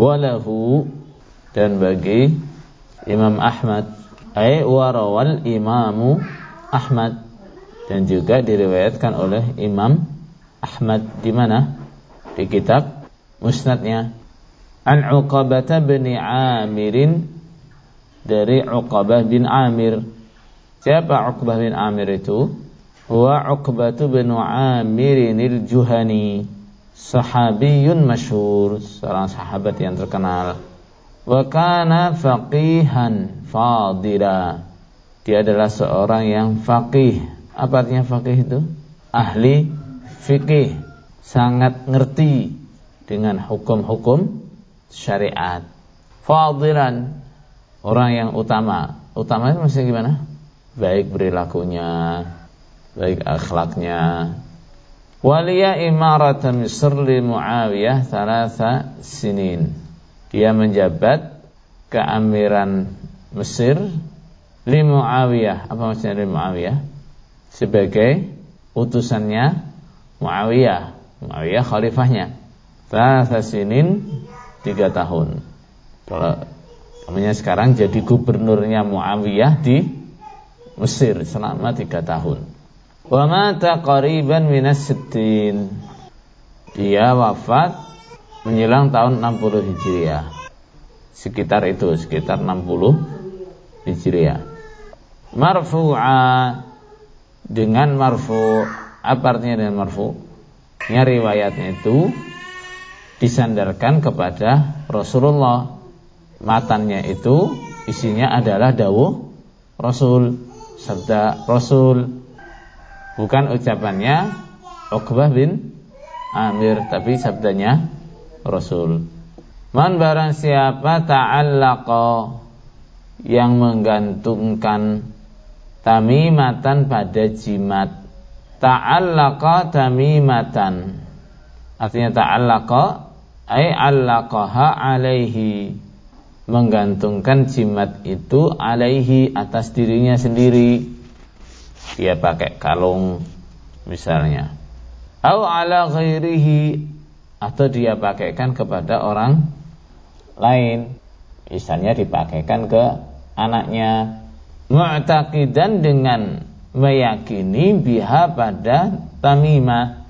walahu dan bagi Imam Ahmad. Ay warawal imamu Ahmad. Dan juga diriwayatkan oleh Imam Ahmad. Di mana? Di kitab musnadnya. An Uqabah bin Amirin. Dari Uqabah bin Amir. Siapa Uqbah bin Amir itu? Huwa Uqbah bin Amir al-Juhani sahabiyun masyhur seorang sahabat yang terkenal. Wa kana faqihan fadila. Dia adalah seorang yang faqih. Apa artinya faqih itu? Ahli fikih sangat ngerti dengan hukum-hukum syariat. Fadilan orang yang utama. Utama itu maksudnya gimana? Baik perilakunya baik akhlaknya waliya imaratan Misr li Muawiyah thalatha sinin dia menjabat keamiran Mesir li Muawiyah. Apa maksudnya li Muawiyah? Sebagai utusannya Muawiyah. Muawiyah khalifahnya. Thalatha sinin tiga tahun. Kalau namanya sekarang jadi gubernurnya Muawiyah di Mesir selama tiga tahun. Wa mata qariban minas sittin. Dia wafat menjelang tahun 60 Hijriah. Sekitar itu, sekitar 60 Hijriah. Marfu'a dengan marfu. Apa artinya dengan marfu? Ya riwayatnya itu disandarkan kepada Rasulullah. Matannya itu isinya adalah dawuh Rasul, sabda Rasul. Bukan ucapannya Uqbah bin Amir, tapi sabdanya Rasul. Man barang siapa ta'allaqa yang menggantungkan tamimatan pada jimat. Ta'allaqa tamimatan. Artinya ta'allaqa ay allaqaha alaihi. Menggantungkan jimat itu alaihi atas dirinya sendiri. Dia pakai kalung misalnya. Au ala ghairihi atau dia pakaikan kepada orang lain. Misalnya dipakaikan ke anaknya. Mu'taqidan dengan meyakini biha pada tamimah.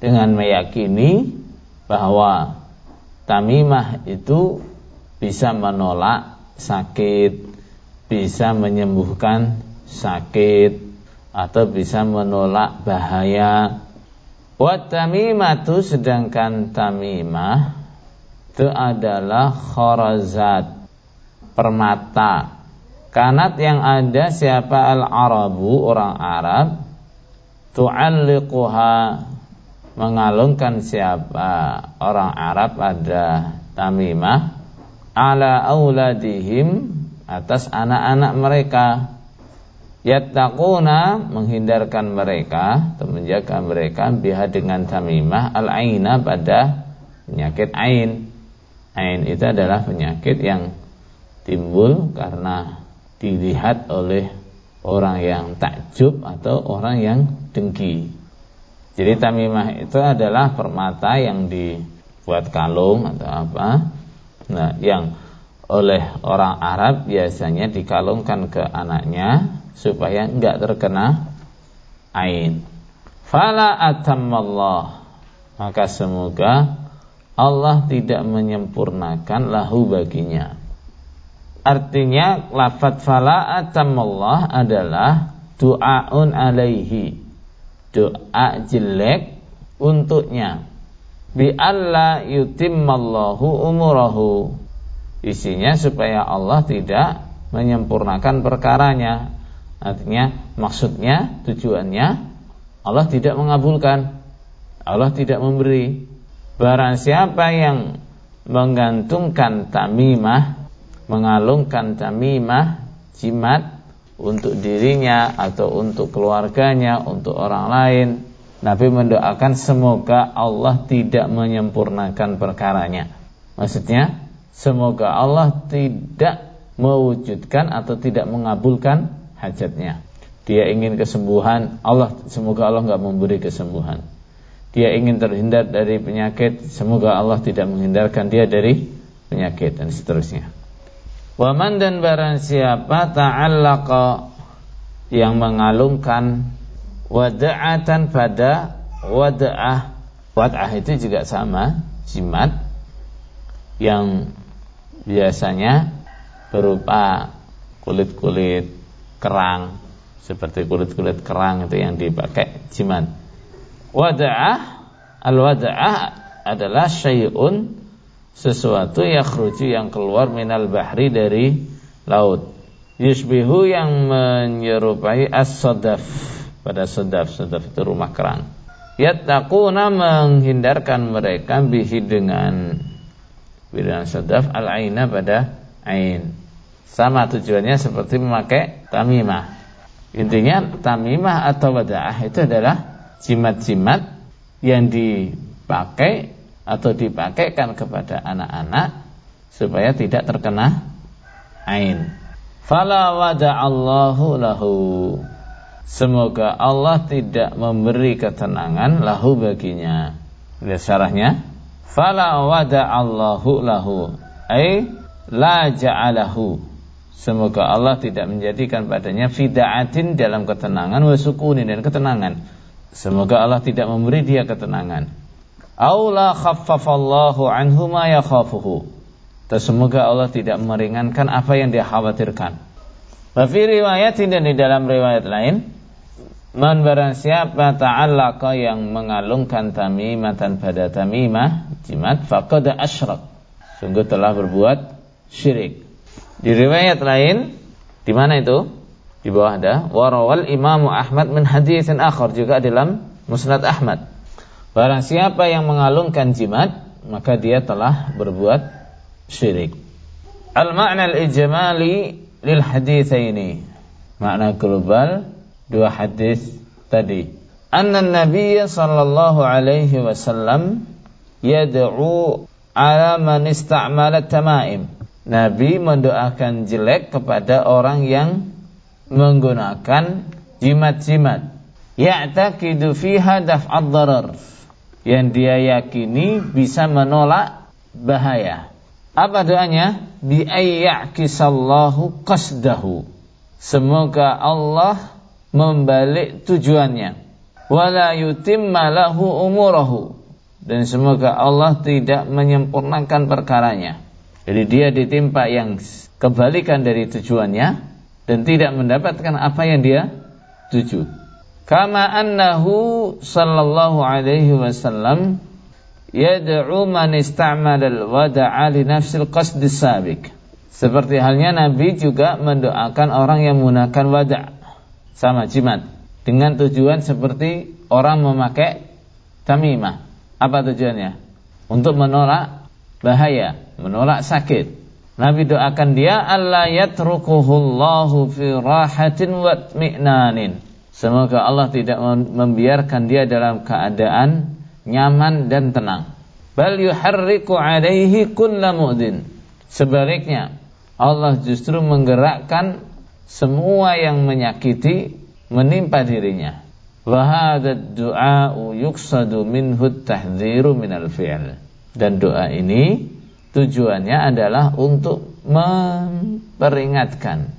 Dengan meyakini bahwa tamimah itu bisa menolak sakit bisa menyembuhkan sakit atau bisa menolak bahaya. Wa tamimatu sedangkan tamimah itu adalah khorazat permata. Kanat yang ada siapa? Al-arabu orang Arab. Tu'alliquha mengalungkan siapa? Orang Arab ada tamimah. Ala auladihim atas anak-anak mereka yattaquna menghindarkan mereka atau menjaga mereka biha dengan tamimah al-aina pada penyakit ain. Ain itu adalah penyakit yang timbul karena dilihat oleh orang yang takjub atau orang yang dengki. Jadi tamimah itu adalah permata yang dibuat kalung atau apa. Nah, yang oleh orang Arab biasanya dikalungkan ke anaknya supaya enggak terkena ain. Fala atammallah. Maka semoga Allah tidak menyempurnakan lahu baginya. Artinya lafat fala atammallah adalah doaun alaihi. Doa jelek untuknya. Bi alla yutimmallahu umurahu. Isinya supaya Allah tidak menyempurnakan perkaranya Artinya maksudnya tujuannya Allah tidak mengabulkan. Allah tidak memberi. Barang siapa yang menggantungkan tamimah Mengalungkan tamimah Jimat Untuk dirinya atau untuk keluarganya Untuk orang lain Nabi mendoakan semoga Allah tidak menyempurnakan perkaranya. Maksudnya Semoga Allah tidak mewujudkan atau tidak mengabulkan hajatnya. Dia ingin kesembuhan, Allah semoga Allah nggak memberi kesembuhan. Dia ingin terhindar dari penyakit, semoga Allah tidak menghindarkan dia dari penyakit dan seterusnya. Waman dan barang siapa ta'allaqa yang mengalungkan wada'atan pada wada'ah. Wada'ah itu juga sama, jimat yang biasanya berupa kulit-kulit kerang seperti kulit-kulit kerang itu yang dipakai jimat. Wada'ah al-wada'ah adalah syai'un sesuatu yakhruju yang keluar minal bahri dari laut. Yusbihu yang menyerupai as-sadaf pada sadaf, sadaf itu rumah kerang. Yattaquna menghindarkan mereka bihi dengan dengan sadaf al-aina pada ain. Sama tujuannya seperti memakai tamimah. Intinya tamimah atau wada'ah itu adalah jimat-jimat yang dipakai atau dipakaikan kepada anak-anak supaya tidak terkena ain. Fala wada'allahu lahu. Semoga Allah tidak memberi ketenangan lahu baginya. Lihat syarahnya. Fala wada'allahu lahu. Ay la ja'alahu. Semoga Allah tidak menjadikan padanya fida'atin dalam ketenangan wa sukunin dan ketenangan. Semoga Allah tidak memberi dia ketenangan aula khaffafallahu anhu ma yakhafuhu. Semoga Allah tidak meringankan apa yang dia khawatirkan. Wa fi riwayat dan di dalam riwayat lain, man barang siapa ta'allaqa yang mengalungkan tamimatan pada tamimah jimat faqad asyrak. Sungguh telah berbuat syirik. Di riwayat lain, di mana itu? Di bawah ada warawal Imam Ahmad min haditsin akhar juga dalam Musnad Ahmad Barang siapa yang mengalungkan jimat maka dia telah berbuat syirik. Al-ma'na al-ijmali lil haditsaini. Makna global dua hadis tadi. Anna Nabi sallallahu alaihi wasallam yad'u ala man ista'mala tamaim. Nabi mendoakan jelek kepada orang yang menggunakan jimat-jimat. Ya'taqidu fiha daf'ad darar yang dia yakini bisa menolak bahaya. Apa doanya? Bi ayyakisallahu qasdahu. Semoga Allah membalik tujuannya. Wala yutimma lahu umurahu. Dan semoga Allah tidak menyempurnakan perkaranya. Jadi dia ditimpa yang kebalikan dari tujuannya dan tidak mendapatkan apa yang dia tuju. Kama annahu sallallahu alaihi wasallam yad'u man istamala al-wada'a li nafsil qasd sabiq seperti halnya Nabi juga mendoakan orang yang menggunakan wada' sama jimat dengan tujuan seperti orang memakai tamimah. Apa tujuannya? Untuk menolak bahaya menolak sakit Nabi doakan dia Allah yatrukuhullahu fi rahatin wa tmi'nanin Semoga Allah tidak membiarkan dia dalam keadaan nyaman dan tenang. Bal yuharriku alaihi kulla mu'din. Sebaliknya, Allah justru menggerakkan semua yang menyakiti menimpa dirinya. Wa hadzal du'a'u yuqsadu minhu tahdhiru minal fi'l. Dan doa ini tujuannya adalah untuk memperingatkan,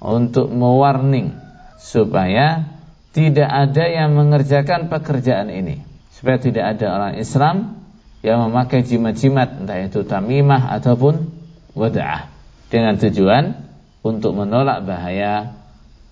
untuk mewarning supaya tidak ada yang mengerjakan pekerjaan ini. Supaya tidak ada orang Islam yang memakai jimat-jimat entah itu tamimah ataupun wada'ah dengan tujuan untuk menolak bahaya,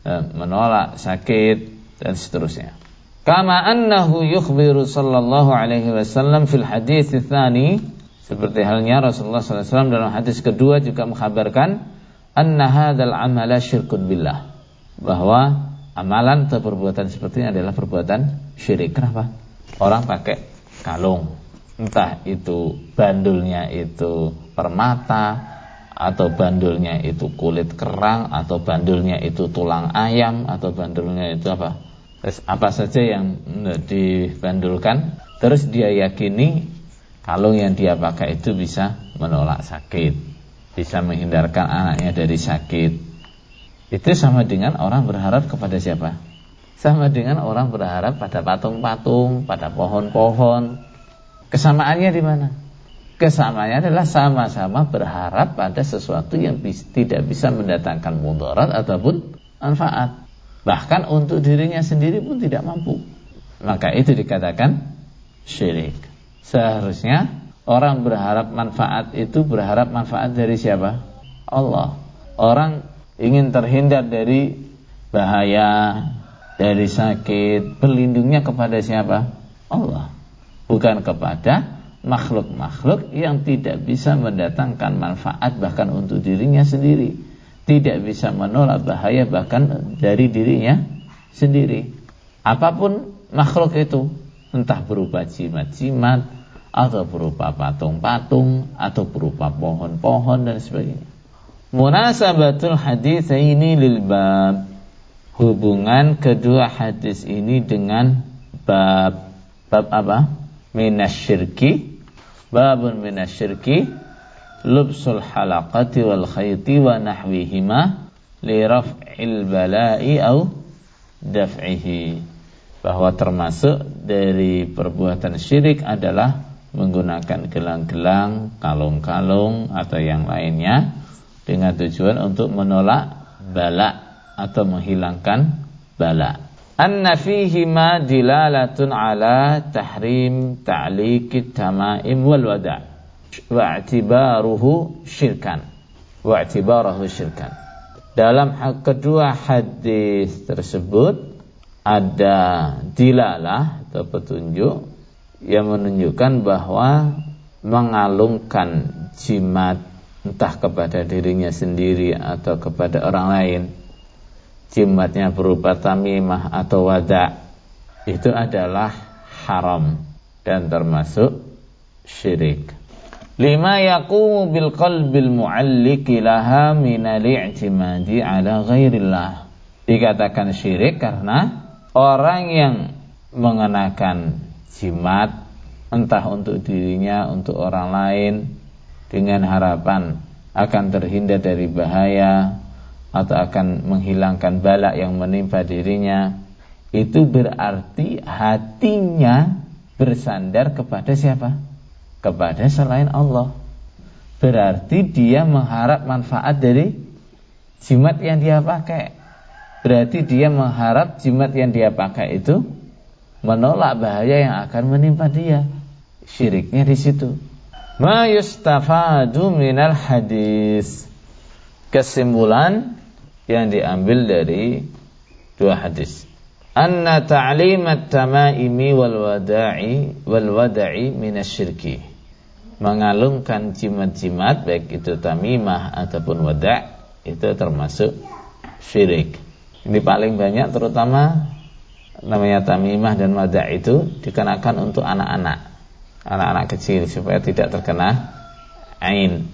eh, menolak sakit dan seterusnya. Kama annahu yukhbiru sallallahu alaihi wasallam fil hadis tsani seperti halnya Rasulullah SAW dalam hadis kedua juga mengkabarkan anna hadzal amala syirkun billah bahwa amalan atau perbuatan seperti ini adalah perbuatan syirik. Kenapa? Orang pakai kalung, entah itu bandulnya itu permata atau bandulnya itu kulit kerang atau bandulnya itu tulang ayam atau bandulnya itu apa? Terus apa saja yang dibandulkan terus dia yakini kalung yang dia pakai itu bisa menolak sakit, bisa menghindarkan anaknya dari sakit, itu sama dengan orang berharap kepada siapa? Sama dengan orang berharap pada patung-patung, pada pohon-pohon. Kesamaannya di mana? Kesamanya adalah sama-sama berharap pada sesuatu yang tidak bisa mendatangkan mudarat ataupun manfaat. Bahkan untuk dirinya sendiri pun tidak mampu. Maka itu dikatakan syirik. Seharusnya orang berharap manfaat itu berharap manfaat dari siapa? Allah. Orang ingin terhindar dari bahaya, dari sakit, berlindungnya kepada siapa? Allah. Bukan kepada makhluk-makhluk yang tidak bisa mendatangkan manfaat bahkan untuk dirinya sendiri tidak bisa menolak bahaya bahkan dari dirinya sendiri. Apa pun makhluk itu entah berupa jimat-jimat atau berupa patung-patung atau berupa pohon-pohon dan sebagainya. Munasabatul hadis ini lil bab. Hubungan kedua hadis ini dengan bab. Bab apa? Minasyirki. Babun minasyirki lubsul halaqati wal khayti wa nahwihima li raf'il bala'i au daf'ihi. Bahwa termasuk dari perbuatan syirik adalah menggunakan gelang-gelang, kalung-kalung atau yang lainnya dengan tujuan untuk menolak bala atau menghilangkan bala. Anna fihi ma dilalatun ala tahrim ta'liqit tamaim wal wada' wa i'tibaruhu syirkan wa i'tibaruhu syirkan dalam kedua hadis tersebut ada dilalah atau petunjuk yang menunjukkan bahwa mengalungkan jimat entah kepada dirinya sendiri atau kepada orang lain. Jimatnya berupa tamimah atau wada. Itu adalah haram dan termasuk syirik. Lima yaqumu bil qalbil mu'alliki laha min al-i'timadi ala ghairillah. Dikatakan syirik karena orang yang mengenakan jimat entah untuk dirinya, untuk orang lain dengan harapan akan terhindar dari bahaya atau akan menghilangkan balak yang menimpa dirinya itu berarti hatinya bersandar kepada siapa? Kepada selain Allah. Berarti dia mengharap manfaat dari jimat yang dia pakai. Berarti dia mengharap jimat yang dia pakai itu menolak bahaya yang akan menimpa dia. Syiriknya di situ. Ma yustafadu minal hadis. Kesimpulan yang diambil dari dua hadis. Anna ta'limat tamaimi wal wada'i wal wada'i minasyirki. Mengalungkan jimat-jimat baik itu tamimah ataupun wada' itu termasuk syirik. Ini paling banyak terutama namanya tamimah dan wada' itu dikenakan untuk anak-anak. Anak-anak kecil supaya tidak terkena ain.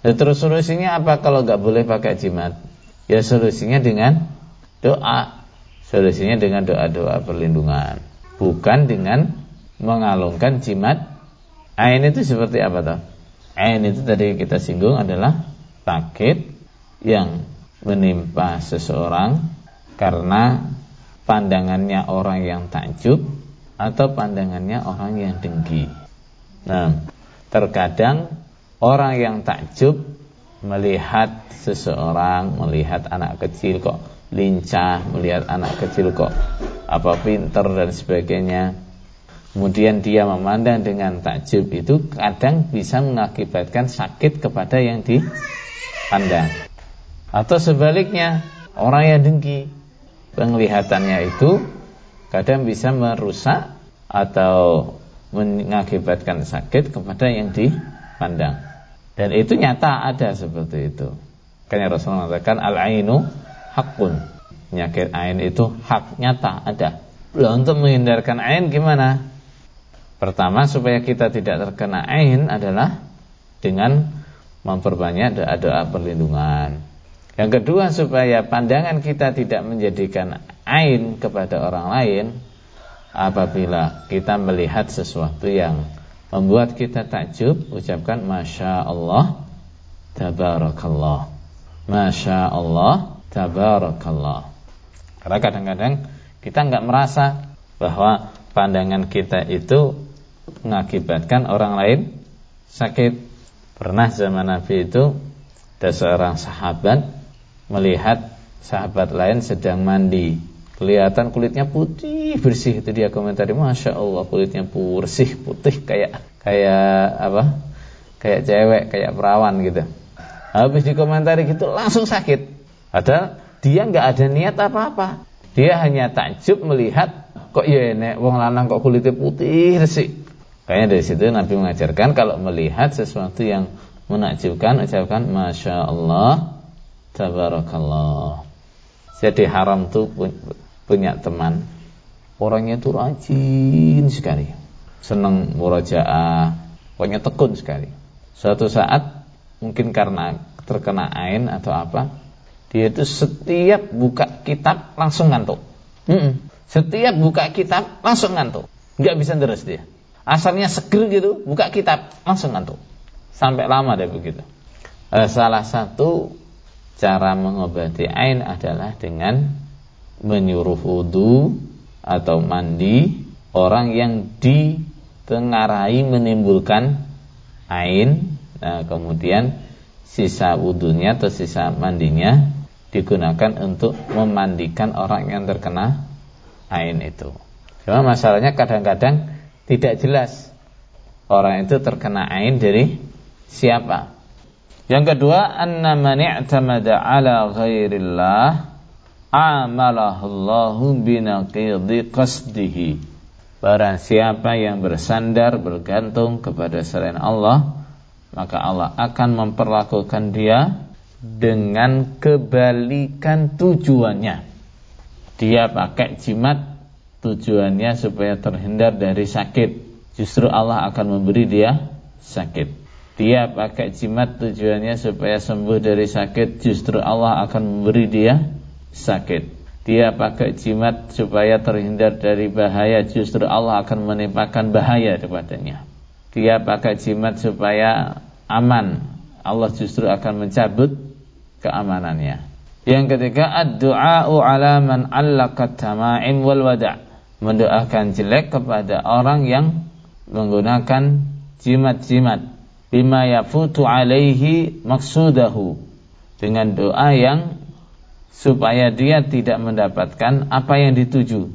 Dan terus solusinya apa kalau nggak boleh pakai jimat? Ya solusinya dengan doa. Solusinya dengan doa-doa perlindungan. Bukan dengan mengalungkan jimat. Ain itu seperti apa toh? Ain itu tadi kita singgung adalah sakit yang menimpa seseorang karena pandangannya orang yang takjub atau pandangannya orang yang dengki. Nah, terkadang orang yang takjub melihat seseorang, melihat anak kecil kok lincah, melihat anak kecil kok apa pinter dan sebagainya. Kemudian dia memandang dengan takjub itu kadang bisa mengakibatkan sakit kepada yang dipandang. Atau sebaliknya, orang yang dengki, penglihatannya itu kadang bisa merusak atau mengakibatkan sakit kepada yang dipandang. Dan itu nyata ada seperti itu. Karena Rasulullah mengatakan al-ainu hakun. Penyakit ain itu hak nyata ada. Loh, untuk menghindarkan ain gimana? Pertama supaya kita tidak terkena ain adalah dengan memperbanyak doa-doa perlindungan. Yang kedua supaya pandangan kita tidak menjadikan ain kepada orang lain apabila kita melihat sesuatu yang membuat kita takjub ucapkan masya Allah tabarakallah masya Allah tabarakallah karena kadang-kadang kita nggak merasa bahwa pandangan kita itu mengakibatkan orang lain sakit. Pernah zaman Nabi itu ada seorang sahabat melihat sahabat lain sedang mandi. Kelihatan kulitnya putih bersih itu dia komentari, masya Allah kulitnya bersih putih kayak kayak apa? Kayak cewek, kayak perawan gitu. Habis dikomentari gitu langsung sakit. Padahal dia nggak ada niat apa-apa. Dia hanya takjub melihat kok ya enek wong lanang kok kulitnya putih resik. Kayaknya dari situ Nabi mengajarkan kalau melihat sesuatu yang menakjubkan ucapkan masya Allah tabarakallah. Jadi haram tuh punya teman. Orangnya itu rajin sekali. Senang murajaah pokoknya tekun sekali. Suatu saat mungkin karena terkena ain atau apa dia itu setiap buka kitab langsung ngantuk. Setiap buka kitab langsung ngantuk. Nggak bisa terus dia asalnya seger gitu buka kitab langsung ngantuk. Sampai lama deh begitu. Eh, salah satu cara mengobati ain adalah dengan menyuruh wudhu atau mandi orang yang ditengarai menimbulkan ain. Nah, kemudian sisa wudhunya atau sisa mandinya digunakan untuk memandikan orang yang terkena ain itu. Cuma masalahnya kadang-kadang tidak jelas. Orang itu terkena ain dari siapa? Yang kedua anna man i'tamada ala ghairillah amalahullahu binaqidhi qasdihi. Barang siapa yang bersandar bergantung kepada selain Allah Maka Allah akan memperlakukan dia dengan kebalikan tujuannya. Dia pakai jimat tujuannya supaya terhindar dari sakit Justru Allah akan memberi dia sakit Dia pakai jimat tujuannya supaya sembuh dari sakit Justru Allah akan memberi dia sakit. Dia pakai jimat supaya terhindar dari bahaya, justru Allah akan menimpakan bahaya kepadanya. Dia pakai jimat supaya aman, Allah justru akan mencabut keamanannya. Yang ketiga, ad-du'a'u 'ala man 'allaqa tama'im wal wada'. Mendoakan jelek kepada orang yang menggunakan jimat-jimat. Bima yafutu alaihi maksudahu. Dengan doa yang supaya dia tidak mendapatkan apa yang dituju.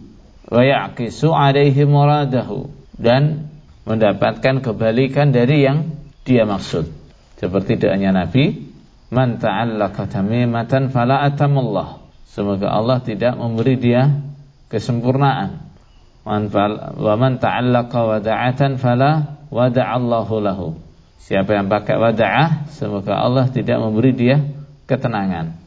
Wa yaqisu alaihi muradahu. Dan mendapatkan kebalikan dari yang dia maksud. Seperti doanya Nabi man ta'allaqa tamimatan fala atamullah. Semoga Allah tidak memberi dia kesempurnaan wa man ta'allaqa wada'atan fala wada'allahu lahu. Siapa yang pakai wada'ah semoga Allah tidak memberi dia ketenangan